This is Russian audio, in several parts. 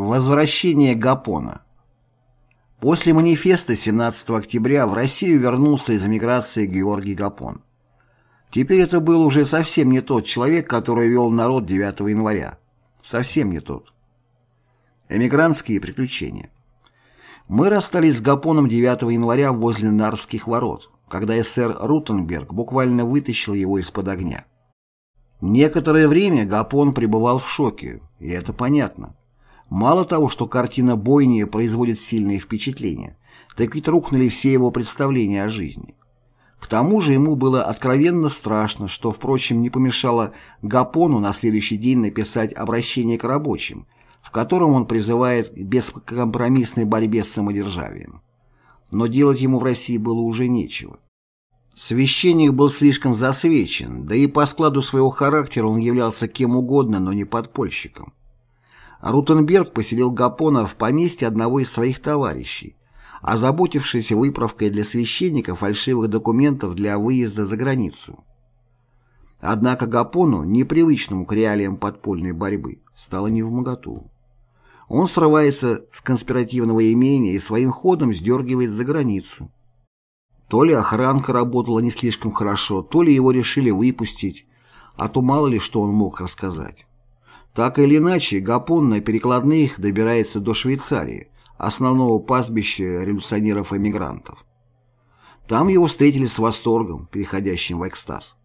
Возвращение Гапона После манифеста 17 октября в Россию вернулся из эмиграции Георгий Гапон. Теперь это был уже совсем не тот человек, который вел народ 9 января. Совсем не тот. Эмигрантские приключения. Мы расстались с Гапоном 9 января возле Нарвских ворот, когда эсэр Рутенберг буквально вытащил его из-под огня. Некоторое время Гапон пребывал в шоке, и это понятно. Мало того, что картина бойни производит сильное впечатление, так ведь рухнули все его представления о жизни. К тому же ему было откровенно страшно, что, впрочем, не помешало Гапону на следующий день написать обращение к рабочим, в котором он призывает к бескомпромиссной борьбе с самодержавием. Но делать ему в России было уже нечего. Священник был слишком засвечен, да и по складу своего характера он являлся кем угодно, но не подпольщиком. Рутенберг поселил Гапона в поместье одного из своих товарищей, озаботившись выправкой для священника фальшивых документов для выезда за границу. Однако Гапону, непривычному к реалиям подпольной борьбы, стало невмоготу. Он срывается с конспиративного имения и своим ходом сдергивает за границу. То ли охранка работала не слишком хорошо, то ли его решили выпустить, а то мало ли что он мог рассказать. Так или иначе, Гапон на перекладных добирается до Швейцарии, основного пастбища революционеров-эмигрантов. Там его встретили с восторгом, переходящим в экстаз.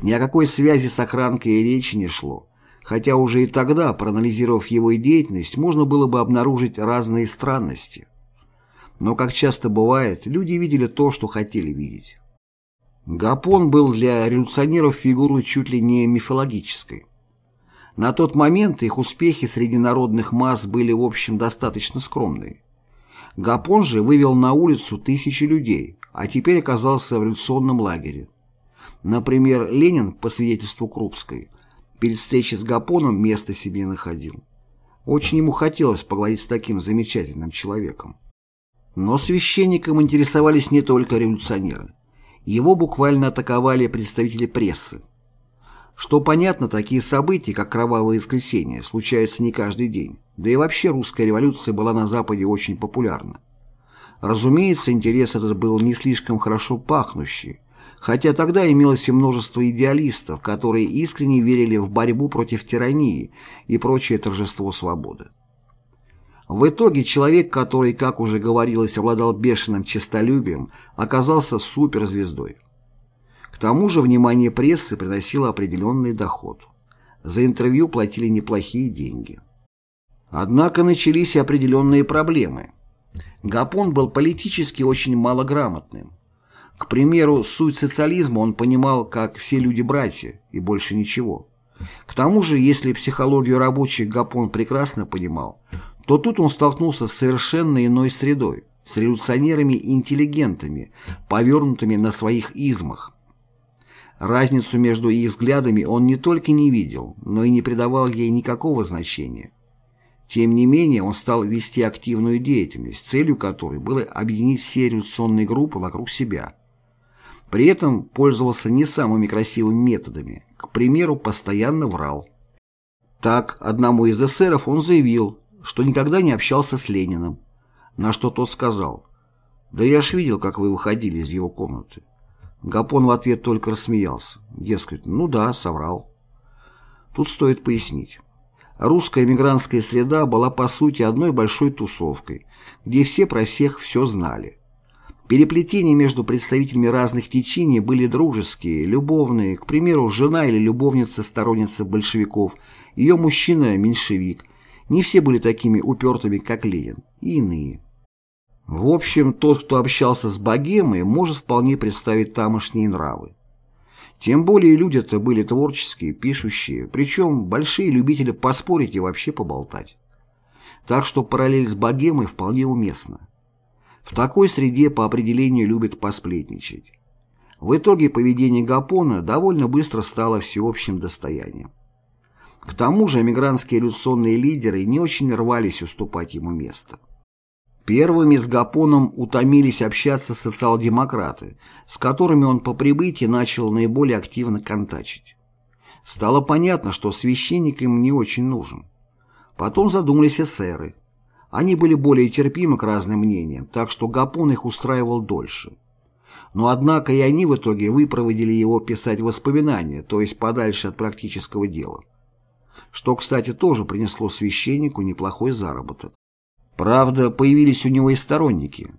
Ни о какой связи с охранкой и речи не шло, хотя уже и тогда, проанализировав его деятельность, можно было бы обнаружить разные странности. Но, как часто бывает, люди видели то, что хотели видеть. Гапон был для революционеров фигурой чуть ли не мифологической. На тот момент их успехи среди народных масс были в общем достаточно скромные. Гапон же вывел на улицу тысячи людей, а теперь оказался в революционном лагере. Например, Ленин, по свидетельству Крупской, перед встречей с Гапоном место себе находил. Очень ему хотелось поговорить с таким замечательным человеком. Но священником интересовались не только революционеры. Его буквально атаковали представители прессы. Что понятно, такие события, как Кровавое воскресенье, случаются не каждый день. Да и вообще русская революция была на Западе очень популярна. Разумеется, интерес этот был не слишком хорошо пахнущий, хотя тогда имелось и множество идеалистов, которые искренне верили в борьбу против тирании и прочее торжество свободы. В итоге человек, который, как уже говорилось, обладал бешеным честолюбием, оказался суперзвездой тому же внимание прессы приносило определенный доход. За интервью платили неплохие деньги. Однако начались и определенные проблемы. Гапон был политически очень малограмотным. К примеру, суть социализма он понимал как все люди-братья и больше ничего. К тому же, если психологию рабочих Гапон прекрасно понимал, то тут он столкнулся с совершенно иной средой, с революционерами-интеллигентами, повернутыми на своих измах, Разницу между их взглядами он не только не видел, но и не придавал ей никакого значения. Тем не менее, он стал вести активную деятельность, целью которой было объединить все революционные группы вокруг себя. При этом пользовался не самыми красивыми методами, к примеру, постоянно врал. Так, одному из эсеров он заявил, что никогда не общался с Лениным, на что тот сказал, «Да я ж видел, как вы выходили из его комнаты». Гапон в ответ только рассмеялся. Дескать, ну да, соврал. Тут стоит пояснить. Русская эмигрантская среда была по сути одной большой тусовкой, где все про всех все знали. Переплетения между представителями разных течений были дружеские, любовные, к примеру, жена или любовница сторонница большевиков, ее мужчина – меньшевик. Не все были такими упертыми, как Ленин, и иные. В общем, тот, кто общался с богемой, может вполне представить тамошние нравы. Тем более люди-то были творческие, пишущие, причем большие любители поспорить и вообще поболтать. Так что параллель с богемой вполне уместна. В такой среде по определению любят посплетничать. В итоге поведение Гапона довольно быстро стало всеобщим достоянием. К тому же эмигрантские революционные лидеры не очень рвались уступать ему место. Первыми с Гапоном утомились общаться социал-демократы, с которыми он по прибытии начал наиболее активно контачить. Стало понятно, что священник им не очень нужен. Потом задумались эсеры. Они были более терпимы к разным мнениям, так что Гапон их устраивал дольше. Но однако и они в итоге выпроводили его писать воспоминания, то есть подальше от практического дела. Что, кстати, тоже принесло священнику неплохой заработок. Правда, появились у него и сторонники.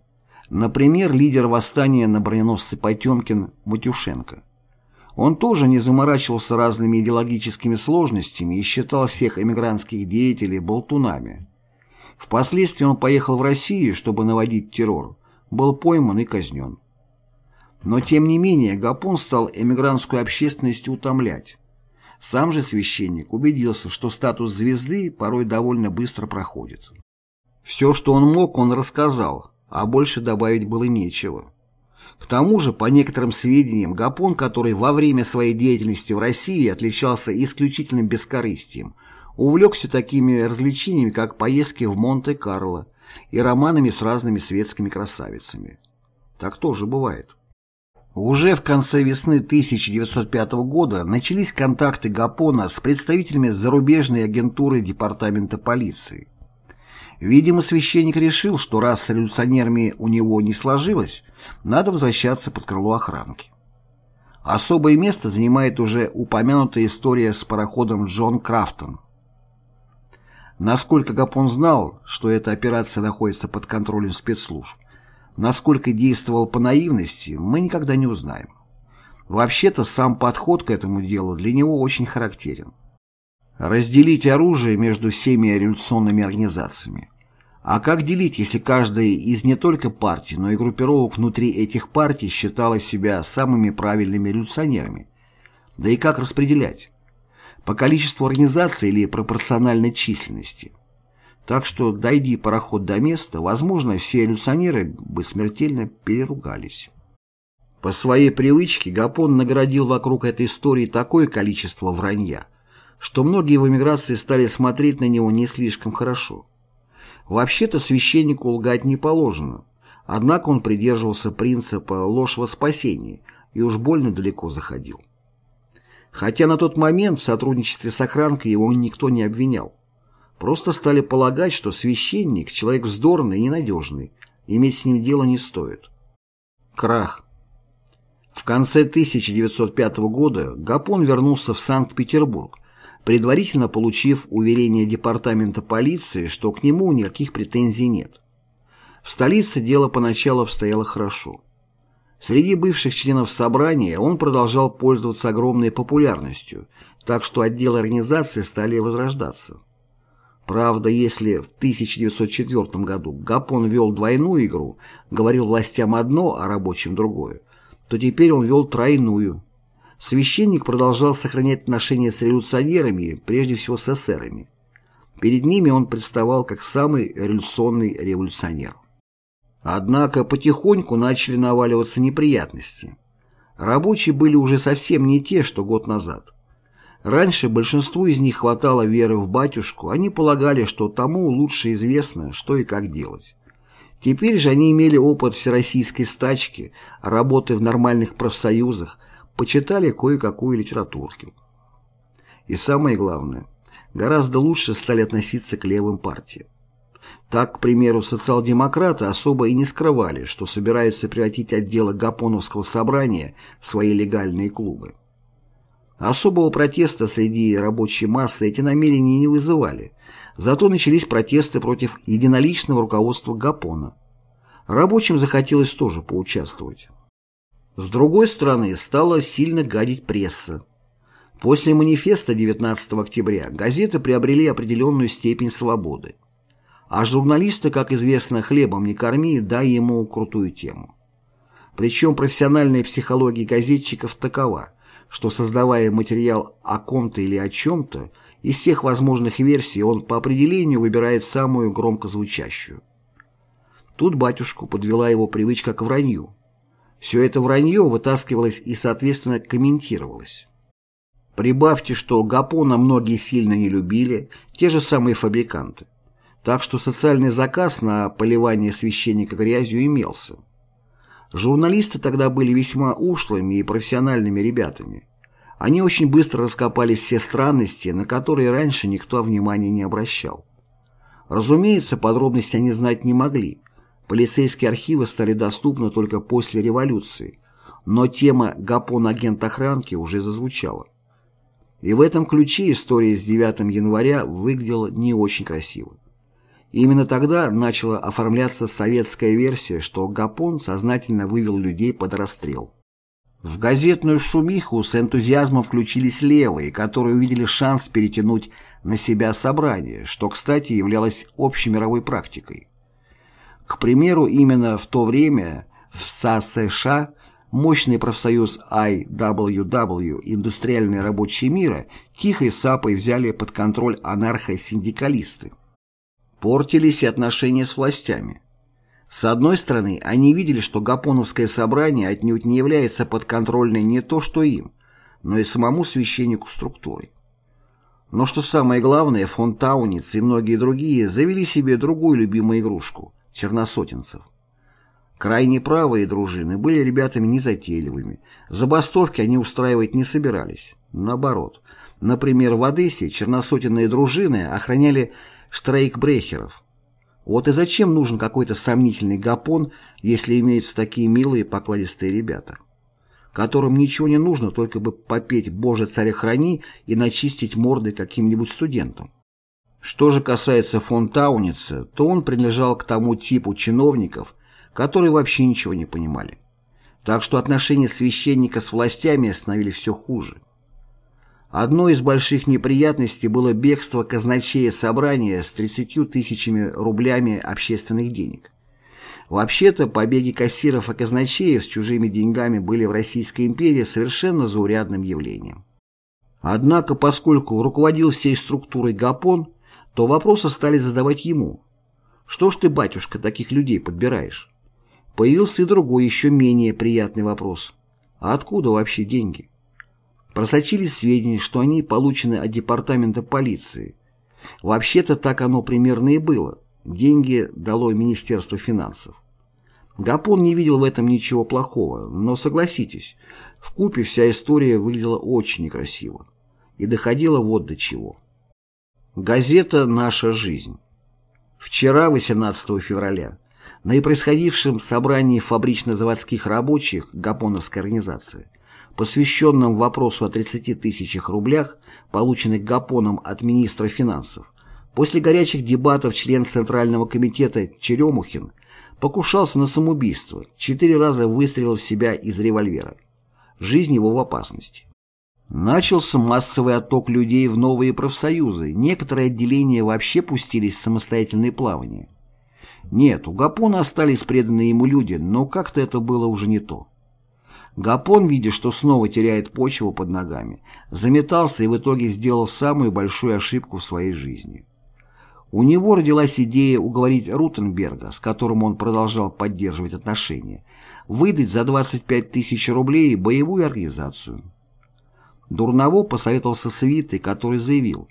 Например, лидер восстания на броненосце Потемкин Матюшенко. Он тоже не заморачивался разными идеологическими сложностями и считал всех эмигрантских деятелей болтунами. Впоследствии он поехал в Россию, чтобы наводить террор, был пойман и казнен. Но тем не менее Гапон стал эмигрантскую общественность утомлять. Сам же священник убедился, что статус звезды порой довольно быстро проходит. Все, что он мог, он рассказал, а больше добавить было нечего. К тому же, по некоторым сведениям, Гапон, который во время своей деятельности в России отличался исключительным бескорыстием, увлекся такими развлечениями, как поездки в Монте-Карло и романами с разными светскими красавицами. Так тоже бывает. Уже в конце весны 1905 года начались контакты Гапона с представителями зарубежной агентуры Департамента полиции. Видимо, священник решил, что раз с революционерами у него не сложилось, надо возвращаться под крыло охранки. Особое место занимает уже упомянутая история с пароходом Джон Крафтон. Насколько Гапон знал, что эта операция находится под контролем спецслужб, Насколько действовал по наивности, мы никогда не узнаем. Вообще-то сам подход к этому делу для него очень характерен. Разделить оружие между всеми революционными организациями. А как делить, если каждая из не только партий, но и группировок внутри этих партий считала себя самыми правильными революционерами? Да и как распределять? По количеству организаций или пропорциональной численности? Так что, дойди пароход до места, возможно, все революционеры бы смертельно переругались. По своей привычке Гапон наградил вокруг этой истории такое количество вранья, что многие в эмиграции стали смотреть на него не слишком хорошо. Вообще-то священнику лгать не положено, однако он придерживался принципа «ложь во спасении» и уж больно далеко заходил. Хотя на тот момент в сотрудничестве с охранкой его никто не обвинял. Просто стали полагать, что священник – человек вздорный и ненадежный, иметь с ним дело не стоит. Крах. В конце 1905 года Гапон вернулся в Санкт-Петербург, предварительно получив уверение департамента полиции, что к нему никаких претензий нет. В столице дело поначалу обстояло хорошо. Среди бывших членов собрания он продолжал пользоваться огромной популярностью, так что отделы организации стали возрождаться. Правда, если в 1904 году Гапон вел двойную игру, говорил властям одно, а рабочим другое, то теперь он вел тройную. Священник продолжал сохранять отношения с революционерами, прежде всего с эсерами. Перед ними он представал как самый революционный революционер. Однако потихоньку начали наваливаться неприятности. Рабочие были уже совсем не те, что год назад. Раньше большинству из них хватало веры в батюшку, они полагали, что тому лучше известно, что и как делать. Теперь же они имели опыт всероссийской стачки, работы в нормальных профсоюзах, почитали кое-какую литературку. И самое главное, гораздо лучше стали относиться к левым партиям. Так, к примеру, социал-демократы особо и не скрывали, что собираются превратить отделы Гапоновского собрания в свои легальные клубы. Особого протеста среди рабочей массы эти намерения не вызывали, зато начались протесты против единоличного руководства Гапона. Рабочим захотелось тоже поучаствовать. С другой стороны, стала сильно гадить пресса. После манифеста 19 октября газеты приобрели определенную степень свободы. А журналисты, как известно, хлебом не корми, дай ему крутую тему. Причем профессиональная психология газетчиков такова – что создавая материал о ком-то или о чем-то, из всех возможных версий он по определению выбирает самую громко звучащую. Тут батюшку подвела его привычка к вранью. Все это вранье вытаскивалось и, соответственно, комментировалось. Прибавьте, что Гапона многие сильно не любили, те же самые фабриканты. Так что социальный заказ на поливание священника грязью имелся. Журналисты тогда были весьма ушлыми и профессиональными ребятами. Они очень быстро раскопали все странности, на которые раньше никто внимания не обращал. Разумеется, подробности они знать не могли. Полицейские архивы стали доступны только после революции, но тема «Гапон-агент охранки» уже зазвучала. И в этом ключе история с 9 января выглядела не очень красиво. именно тогда начала оформляться советская версия, что Гапон сознательно вывел людей под расстрел. В газетную шумиху с энтузиазмом включились левые, которые увидели шанс перетянуть на себя собрание, что, кстати, являлось общемировой практикой. К примеру, именно в то время в САСШ мощный профсоюз IWW «Индустриальные рабочие мира» тихой сапой взяли под контроль анархо-синдикалисты. Портились и отношения с властями. С одной стороны, они видели, что Гапоновское собрание отнюдь не является подконтрольной не то что им, но и самому священнику структурой. Но что самое главное, фон Тауниц и многие другие завели себе другую любимую игрушку – черносотенцев. Крайне правые дружины были ребятами незатейливыми. Забастовки они устраивать не собирались. Наоборот. Например, в Одессе черносотенные дружины охраняли штрейкбрехеров. Вот и зачем нужен какой-то сомнительный гапон, если имеются такие милые покладистые ребята, которым ничего не нужно, только бы попеть «Боже, царя храни» и начистить морды каким-нибудь студентам. Что же касается фон Тауница, то он принадлежал к тому типу чиновников, которые вообще ничего не понимали. Так что отношения священника с властями становились все хуже. Одной из больших неприятностей было бегство казначея собрания с 30 тысячами рублями общественных денег. Вообще-то, побеги кассиров и казначеев с чужими деньгами были в Российской империи совершенно заурядным явлением. Однако, поскольку руководил всей структурой Гапон, то вопросы стали задавать ему. «Что ж ты, батюшка, таких людей подбираешь?» Появился и другой, еще менее приятный вопрос. «А откуда вообще деньги?» Просочились сведения, что они получены от департамента полиции. Вообще-то так оно примерно и было. Деньги дало Министерство финансов. Гапон не видел в этом ничего плохого, но согласитесь, в купе вся история выглядела очень некрасиво. И доходила вот до чего. Газета «Наша жизнь». Вчера, 18 февраля, на происходившем собрании фабрично-заводских рабочих Гапоновской организации посвященном вопросу о 30 тысячах рублях, полученных Гапоном от министра финансов, после горячих дебатов член Центрального комитета Черемухин покушался на самоубийство, четыре раза выстрелил в себя из револьвера. Жизнь его в опасности. Начался массовый отток людей в новые профсоюзы, некоторые отделения вообще пустились в самостоятельное плавание. Нет, у Гапона остались преданные ему люди, но как-то это было уже не то. Гапон, видя, что снова теряет почву под ногами, заметался и в итоге сделал самую большую ошибку в своей жизни. У него родилась идея уговорить Рутенберга, с которым он продолжал поддерживать отношения, выдать за 25 тысяч рублей боевую организацию. Дурново посоветовался с Витой, который заявил,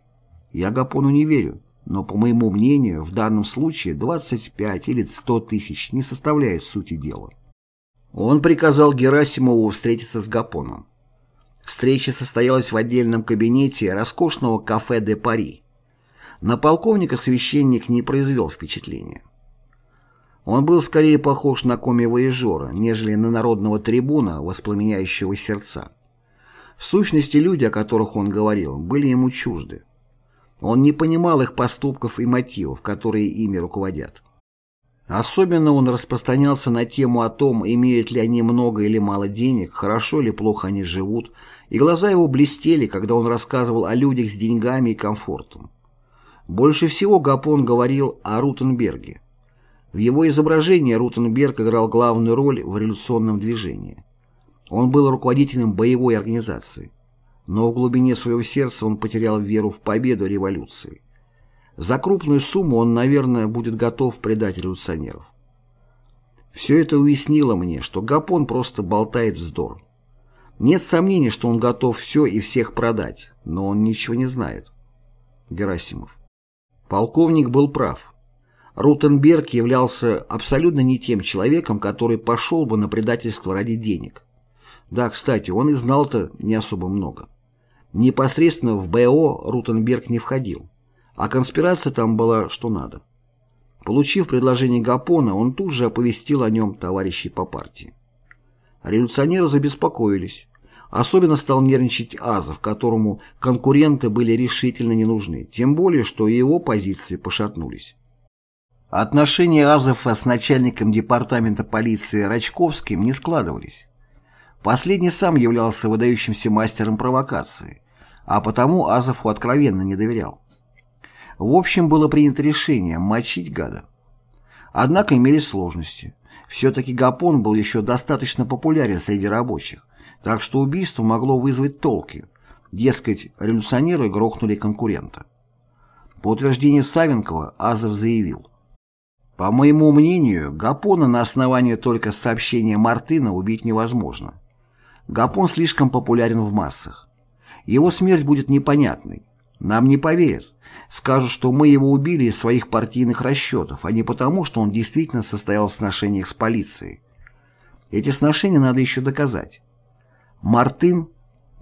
«Я Гапону не верю, но, по моему мнению, в данном случае 25 или 100 тысяч не составляет сути дела». Он приказал Герасимову встретиться с Гапоном. Встреча состоялась в отдельном кабинете роскошного кафе «Де Пари». На полковника священник не произвел впечатления. Он был скорее похож на коми-воежора, нежели на народного трибуна, воспламеняющего сердца. В сущности, люди, о которых он говорил, были ему чужды. Он не понимал их поступков и мотивов, которые ими руководят. Особенно он распространялся на тему о том, имеют ли они много или мало денег, хорошо или плохо они живут, и глаза его блестели, когда он рассказывал о людях с деньгами и комфортом. Больше всего Гапон говорил о Рутенберге. В его изображении Рутенберг играл главную роль в революционном движении. Он был руководителем боевой организации. Но в глубине своего сердца он потерял веру в победу революции. За крупную сумму он, наверное, будет готов предать революционеров. Все это уяснило мне, что Гапон просто болтает вздор. Нет сомнений, что он готов все и всех продать, но он ничего не знает. Герасимов. Полковник был прав. Рутенберг являлся абсолютно не тем человеком, который пошел бы на предательство ради денег. Да, кстати, он и знал-то не особо много. Непосредственно в БО Рутенберг не входил, а конспирация там была что надо. Получив предложение Гапона, он тут же оповестил о нем товарищей по партии. Революционеры забеспокоились. Особенно стал нервничать Азов, которому конкуренты были решительно не нужны, тем более, что его позиции пошатнулись. Отношения Азова с начальником департамента полиции Рачковским не складывались. Последний сам являлся выдающимся мастером провокации, а потому Азову откровенно не доверял. В общем, было принято решение мочить гада. Однако имелись сложности. Все-таки Гапон был еще достаточно популярен среди рабочих, так что убийство могло вызвать толки. Дескать, революционеры грохнули конкурента. По утверждению Савенкова, Азов заявил. По моему мнению, Гапона на основании только сообщения Мартына убить невозможно. Гапон слишком популярен в массах. Его смерть будет непонятной. Нам не поверят. Скажут, что мы его убили из своих партийных расчетов, а не потому, что он действительно состоял в сношениях с полицией. Эти сношения надо еще доказать. Мартын,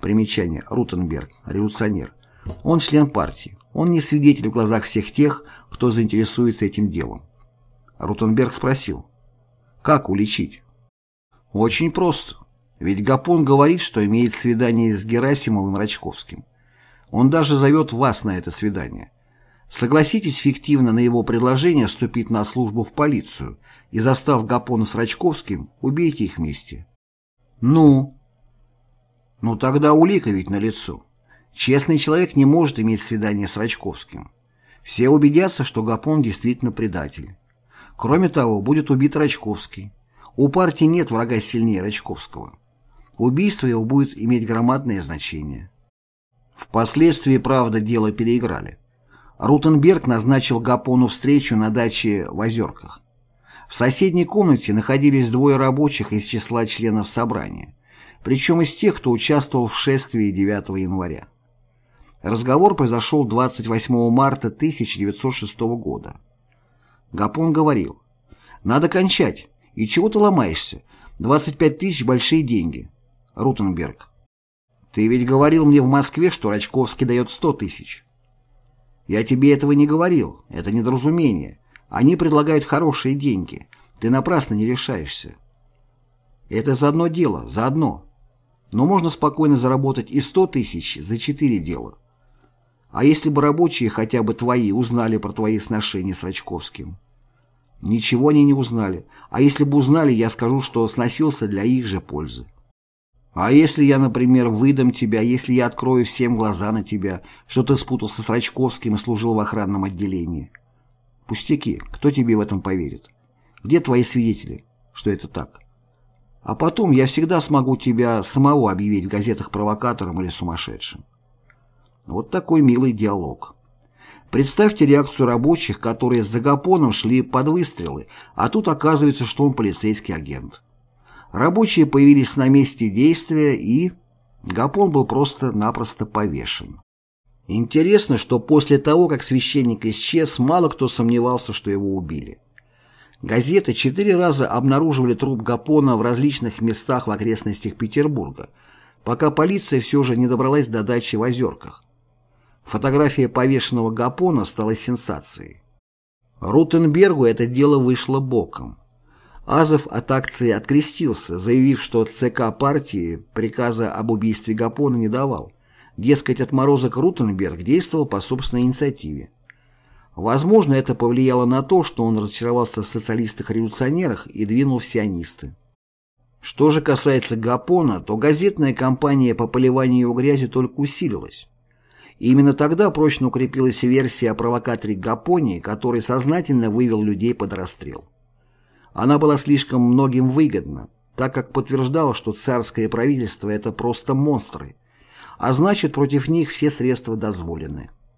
примечание, Рутенберг, революционер, он член партии, он не свидетель в глазах всех тех, кто заинтересуется этим делом. Рутенберг спросил, как уличить? Очень просто, ведь Гапон говорит, что имеет свидание с Герасимовым Рачковским. Он даже зовет вас на это свидание. Согласитесь фиктивно на его предложение вступить на службу в полицию и, застав Гапона с Рачковским, убейте их вместе. Ну, ну тогда улика ведь налицо. Честный человек не может иметь свидание с Рачковским. Все убедятся, что Гапон действительно предатель. Кроме того, будет убит Рачковский. У партии нет врага сильнее Рачковского. Убийство его будет иметь громадное значение. Впоследствии, правда, дело переиграли. Рутенберг назначил Гапону встречу на даче в Озерках. В соседней комнате находились двое рабочих из числа членов собрания причем из тех, кто участвовал в шествии 9 января. Разговор произошел 28 марта 1906 года. Гапон говорил, «Надо кончать. И чего ты ломаешься? 25 тысяч – большие деньги». Рутенберг, «Ты ведь говорил мне в Москве, что Рачковский дает 100 тысяч». «Я тебе этого не говорил. Это недоразумение. Они предлагают хорошие деньги. Ты напрасно не решаешься». «Это за одно дело, за одно. Но можно спокойно заработать и 100 тысяч за 4 дела. А если бы рабочие, хотя бы твои, узнали про твои сношения с Рачковским? Ничего они не узнали. А если бы узнали, я скажу, что сносился для их же пользы. А если я, например, выдам тебя, если я открою всем глаза на тебя, что ты спутался с Рачковским и служил в охранном отделении? Пустяки, кто тебе в этом поверит? Где твои свидетели, что это так? А потом я всегда смогу тебя самого объявить в газетах провокатором или сумасшедшим. Вот такой милый диалог. Представьте реакцию рабочих, которые с Загапоном шли под выстрелы, а тут оказывается, что он полицейский агент. Рабочие появились на месте действия и... Гапон был просто-напросто повешен. Интересно, что после того, как священник исчез, мало кто сомневался, что его убили. Газеты четыре раза обнаруживали труп Гапона в различных местах в окрестностях Петербурга, пока полиция все же не добралась до дачи в Озерках. Фотография повешенного Гапона стала сенсацией. Рутенбергу это дело вышло боком. Азов от акции открестился, заявив, что ЦК партии приказа об убийстве Гапона не давал. Дескать, отморозок Рутенберг действовал по собственной инициативе. Возможно, это повлияло на то, что он разочаровался в социалистах-революционерах и двинул в сионисты. Что же касается Гапона, то газетная кампания по поливанию его грязи только усилилась. И именно тогда прочно укрепилась версия о провокаторе Гапоне, который сознательно вывел людей под расстрел. Она была слишком многим выгодна, так как подтверждала, что царское правительство – это просто монстры, а значит, против них все средства дозволены.